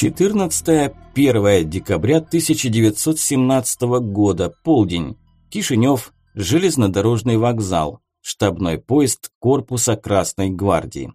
14-1 декабря 1917 года, полдень. Кишинев, железнодорожный вокзал, штабной поезд корпуса Красной гвардии.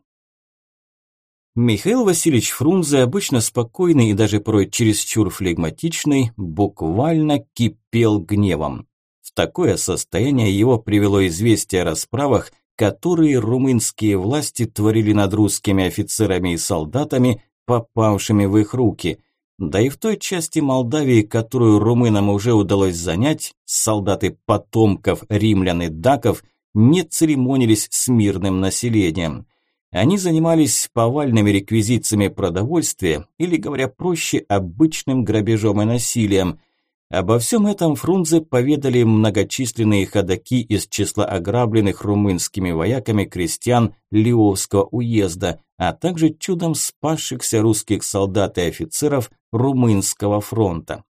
Михаил Васильевич Фрунзе, обычно спокойный и даже порой чересчур флегматичный, буквально кипел гневом. В такое состояние его привело известие о расправах, которые румынские власти творили над русскими офицерами и солдатами, попавшими в их руки. Да и в той части Молдавии, которую румынам уже удалось занять, солдаты потомков римлян и даков не церемонились с мирным населением. Они занимались повальными реквизициями продовольствия или, говоря проще, обычным грабежом и насилием – Обо всем этом Фрунзе поведали многочисленные ходаки из числа ограбленных румынскими вояками крестьян Лиовского уезда, а также чудом спасшихся русских солдат и офицеров Румынского фронта.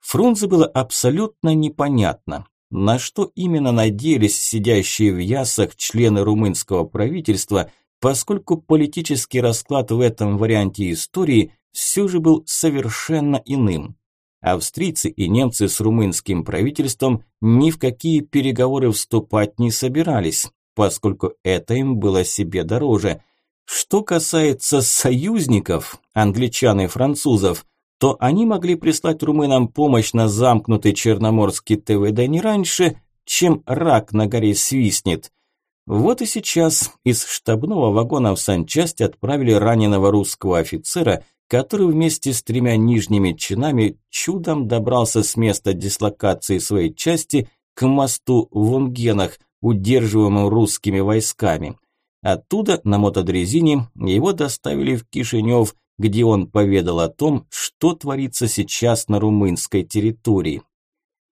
Фрунзе было абсолютно непонятно, на что именно надеялись сидящие в ясах члены румынского правительства, поскольку политический расклад в этом варианте истории все же был совершенно иным. Австрийцы и немцы с румынским правительством ни в какие переговоры вступать не собирались, поскольку это им было себе дороже. Что касается союзников, англичан и французов, то они могли прислать румынам помощь на замкнутый Черноморский ТВД не раньше, чем рак на горе свистнет. Вот и сейчас из штабного вагона в санчасть отправили раненого русского офицера, который вместе с тремя нижними чинами чудом добрался с места дислокации своей части к мосту в Унгенах, удерживаемому русскими войсками. Оттуда на мотодрезине его доставили в Кишинев, где он поведал о том, что творится сейчас на румынской территории.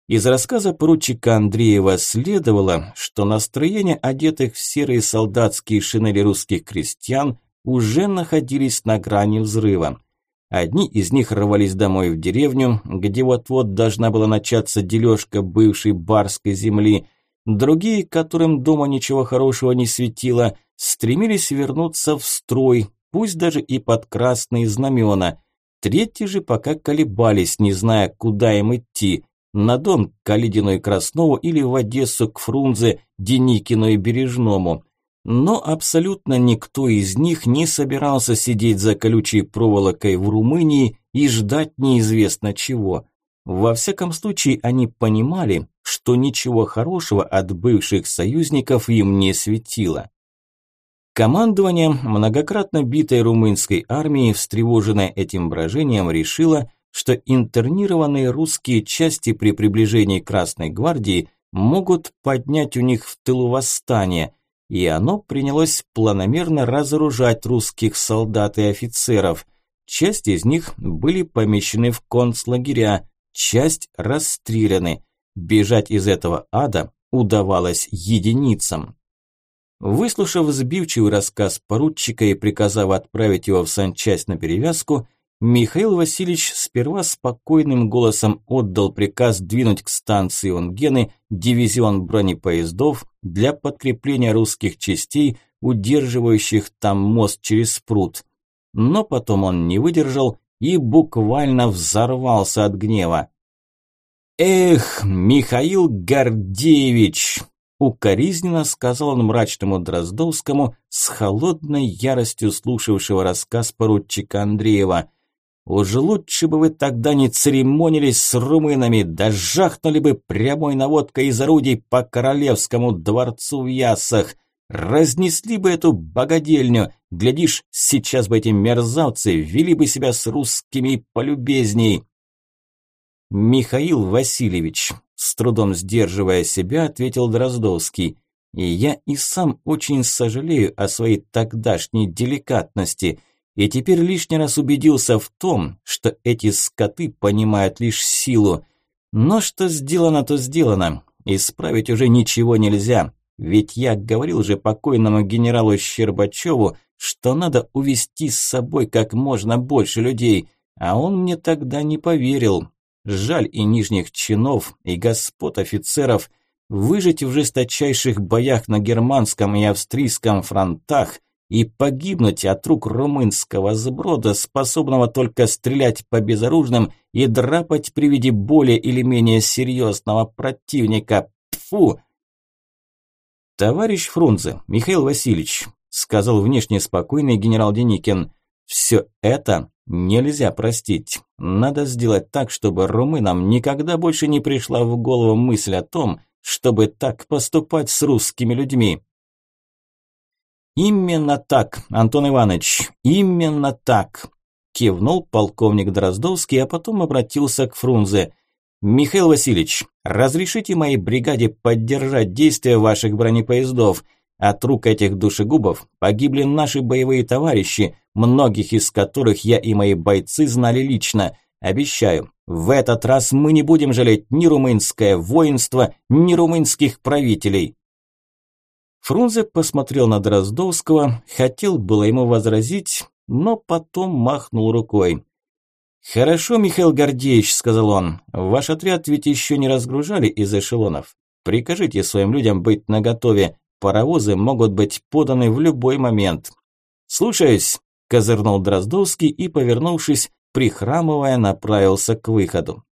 Из рассказа поручика Андреева следовало, что настроение одетых в серые солдатские шинели русских крестьян уже находились на грани взрыва. Одни из них рвались домой в деревню, где вот-вот должна была начаться дележка бывшей барской земли. Другие, которым дома ничего хорошего не светило, стремились вернуться в строй, пусть даже и под красные знамена. Третьи же пока колебались, не зная, куда им идти – на Дон к Калидину и Краснову или в Одессу к Фрунзе, Деникину и Бережному. Но абсолютно никто из них не собирался сидеть за колючей проволокой в Румынии и ждать неизвестно чего. Во всяком случае, они понимали, что ничего хорошего от бывших союзников им не светило. Командование многократно битой румынской армии, встревоженное этим брожением, решило, что интернированные русские части при приближении Красной гвардии могут поднять у них в тылу восстание – и оно принялось планомерно разоружать русских солдат и офицеров. Часть из них были помещены в концлагеря, часть расстреляны. Бежать из этого ада удавалось единицам. Выслушав сбивчивый рассказ поручика и приказав отправить его в санчасть на перевязку, Михаил Васильевич сперва спокойным голосом отдал приказ двинуть к станции Онгены дивизион бронепоездов для подкрепления русских частей, удерживающих там мост через пруд. Но потом он не выдержал и буквально взорвался от гнева. «Эх, Михаил Гордеевич!» Укоризненно сказал он мрачному Дроздовскому с холодной яростью слушавшего рассказ поручика Андреева. Уж лучше бы вы тогда не церемонились с румынами, да жахнули бы прямой наводкой из орудий по королевскому дворцу в Ясах. Разнесли бы эту богадельню. Глядишь, сейчас бы эти мерзавцы вели бы себя с русскими полюбезней. Михаил Васильевич, с трудом сдерживая себя, ответил Дроздовский. И я и сам очень сожалею о своей тогдашней деликатности – и теперь лишний раз убедился в том, что эти скоты понимают лишь силу. Но что сделано, то сделано. Исправить уже ничего нельзя. Ведь я говорил же покойному генералу Щербачеву, что надо увести с собой как можно больше людей, а он мне тогда не поверил. Жаль и нижних чинов, и господ офицеров. Выжить в жесточайших боях на германском и австрийском фронтах и погибнуть от рук румынского сброда, способного только стрелять по безоружным и драпать при виде более или менее серьезного противника. Тфу! Товарищ Фрунзе, Михаил Васильевич, сказал внешне спокойный генерал Деникин, все это нельзя простить. Надо сделать так, чтобы румынам никогда больше не пришла в голову мысль о том, чтобы так поступать с русскими людьми. «Именно так, Антон Иванович, именно так!» Кивнул полковник Дроздовский, а потом обратился к Фрунзе. «Михаил Васильевич, разрешите моей бригаде поддержать действия ваших бронепоездов. От рук этих душегубов погибли наши боевые товарищи, многих из которых я и мои бойцы знали лично. Обещаю, в этот раз мы не будем жалеть ни румынское воинство, ни румынских правителей. Фрунзе посмотрел на Дроздовского, хотел было ему возразить, но потом махнул рукой. «Хорошо, Михаил Гордеевич», – сказал он, – «ваш отряд ведь еще не разгружали из эшелонов. Прикажите своим людям быть наготове, паровозы могут быть поданы в любой момент». «Слушаюсь», – козырнул Дроздовский и, повернувшись, прихрамывая, направился к выходу.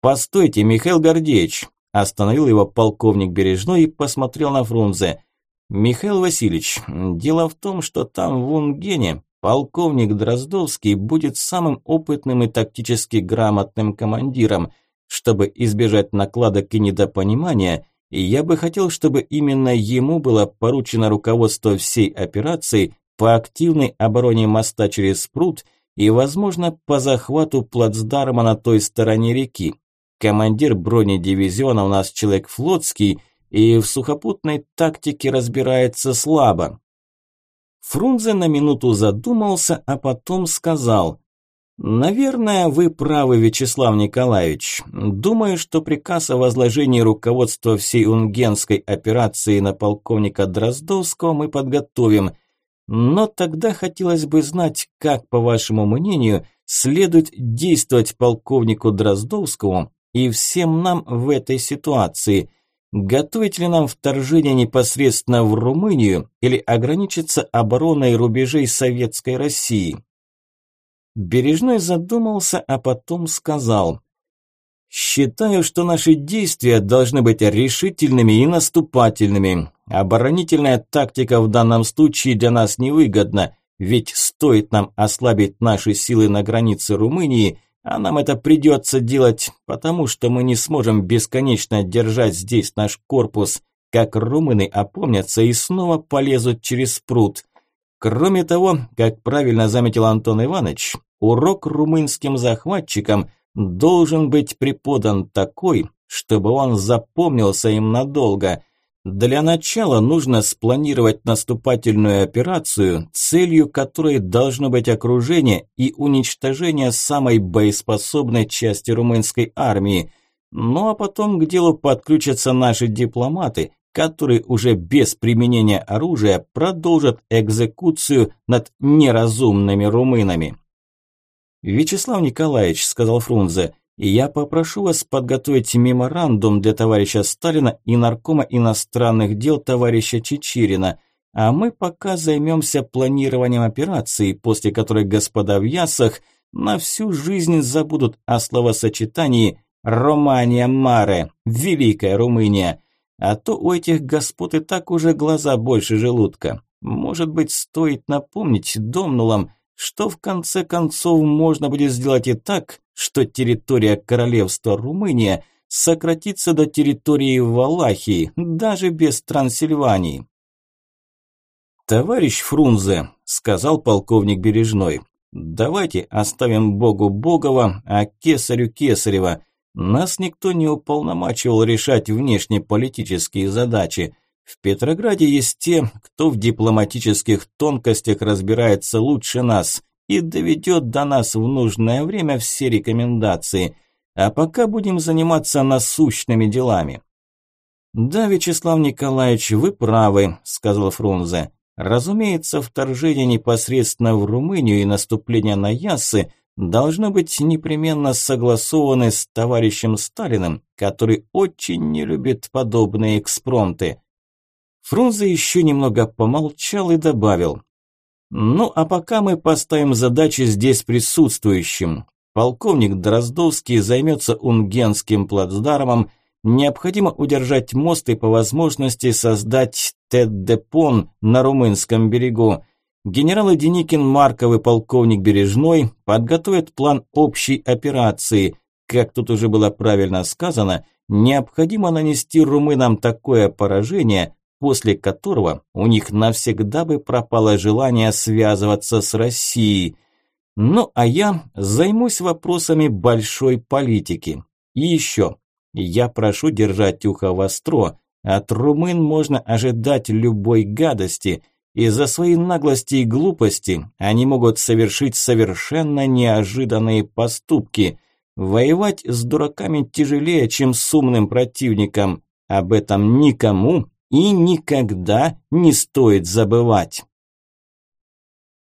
«Постойте, Михаил Гордеевич», Остановил его полковник Бережной и посмотрел на Фрунзе. «Михаил Васильевич, дело в том, что там в Унгене полковник Дроздовский будет самым опытным и тактически грамотным командиром. Чтобы избежать накладок и недопонимания, я бы хотел, чтобы именно ему было поручено руководство всей операции по активной обороне моста через пруд и, возможно, по захвату плацдарма на той стороне реки. Командир бронедивизиона у нас человек флотский и в сухопутной тактике разбирается слабо. Фрунзе на минуту задумался, а потом сказал: Наверное, вы правы, Вячеслав Николаевич. Думаю, что приказ о возложении руководства всей Унгенской операции на полковника Дроздовского мы подготовим. Но тогда хотелось бы знать, как, по вашему мнению, следует действовать полковнику Дроздовскому, и всем нам в этой ситуации. Готовить ли нам вторжение непосредственно в Румынию или ограничиться обороной рубежей Советской России? Бережной задумался, а потом сказал – Считаю, что наши действия должны быть решительными и наступательными. Оборонительная тактика в данном случае для нас невыгодна, ведь стоит нам ослабить наши силы на границе Румынии, а нам это придется делать, потому что мы не сможем бесконечно держать здесь наш корпус, как румыны опомнятся и снова полезут через пруд. Кроме того, как правильно заметил Антон Иванович, урок румынским захватчикам должен быть преподан такой, чтобы он запомнился им надолго. Для начала нужно спланировать наступательную операцию, целью которой должно быть окружение и уничтожение самой боеспособной части румынской армии. Ну а потом к делу подключатся наши дипломаты, которые уже без применения оружия продолжат экзекуцию над неразумными румынами. «Вячеслав Николаевич», – сказал Фрунзе, я попрошу вас подготовить меморандум для товарища Сталина и наркома иностранных дел товарища Чечерина, а мы пока займемся планированием операции, после которой господа в Ясах на всю жизнь забудут о словосочетании «Романия Маре», «Великая Румыния». А то у этих господ и так уже глаза больше желудка. Может быть, стоит напомнить домнулам, что в конце концов можно будет сделать и так, что территория королевства Румыния сократится до территории Валахии, даже без Трансильвании. «Товарищ Фрунзе», – сказал полковник Бережной, – «давайте оставим Богу Богова, а Кесарю Кесарева. Нас никто не уполномачивал решать внешнеполитические задачи. В Петрограде есть те, кто в дипломатических тонкостях разбирается лучше нас и доведет до нас в нужное время все рекомендации. А пока будем заниматься насущными делами. «Да, Вячеслав Николаевич, вы правы», – сказал Фрунзе. «Разумеется, вторжение непосредственно в Румынию и наступление на Яссы должно быть непременно согласованы с товарищем Сталиным, который очень не любит подобные экспромты». Фрунзе еще немного помолчал и добавил. Ну, а пока мы поставим задачи здесь присутствующим. Полковник Дроздовский займется Унгенским плацдармом. Необходимо удержать мост и по возможности создать Теддепон на румынском берегу. Генералы Деникин, Марков и полковник Бережной подготовят план общей операции. Как тут уже было правильно сказано, необходимо нанести румынам такое поражение, после которого у них навсегда бы пропало желание связываться с Россией. Ну а я займусь вопросами большой политики. И еще, я прошу держать ухо востро, от румын можно ожидать любой гадости – из-за своей наглости и глупости они могут совершить совершенно неожиданные поступки. Воевать с дураками тяжелее, чем с умным противником. Об этом никому и никогда не стоит забывать.